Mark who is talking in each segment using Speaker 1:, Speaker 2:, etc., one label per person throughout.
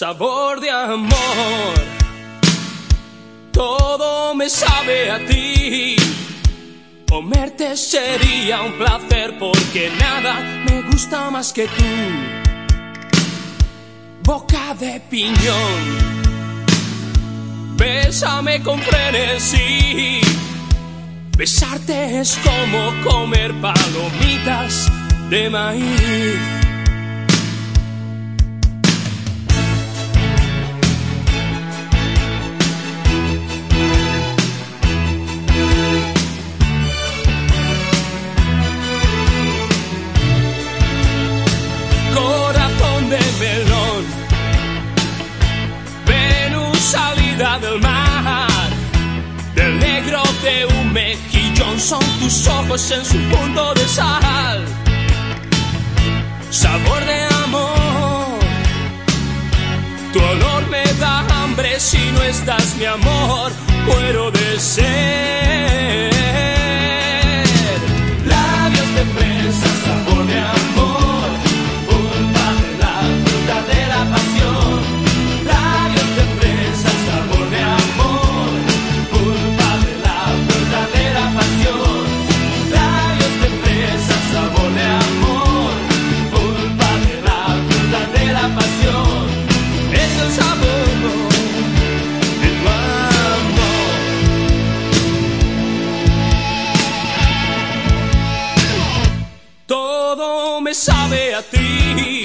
Speaker 1: sabor de amor. Todo me sabe a ti. Comerte sería un placer porque nada me gusta más que tú. Boca de piñón, bésame con frenesí. Besarte es como comer palomitas de maíz. Son tus ojos en su punto de sal, sabor de amor, tu olor me da hambre si no estás mi amor, muero de sed. Sabe a ti.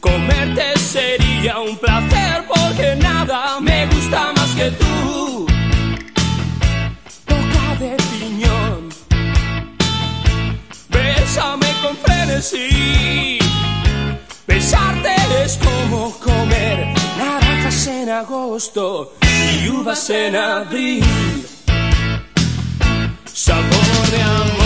Speaker 1: Comerte sería un placer porque nada me gusta más que tú. Boca de piñón, bésame con frenesí. Besarte es como comer naranjas en agosto y uvas en abril. Sabor de amor,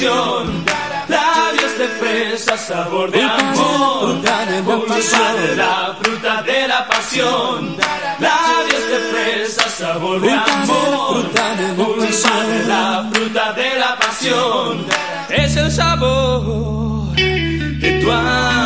Speaker 1: pasión. Labios de fresa, sabor de amor, culpa de la fruta de la pasión. Labios de fresa, sabor de amor, culpa de la fruta de la pasión. Es el sabor de tu amor.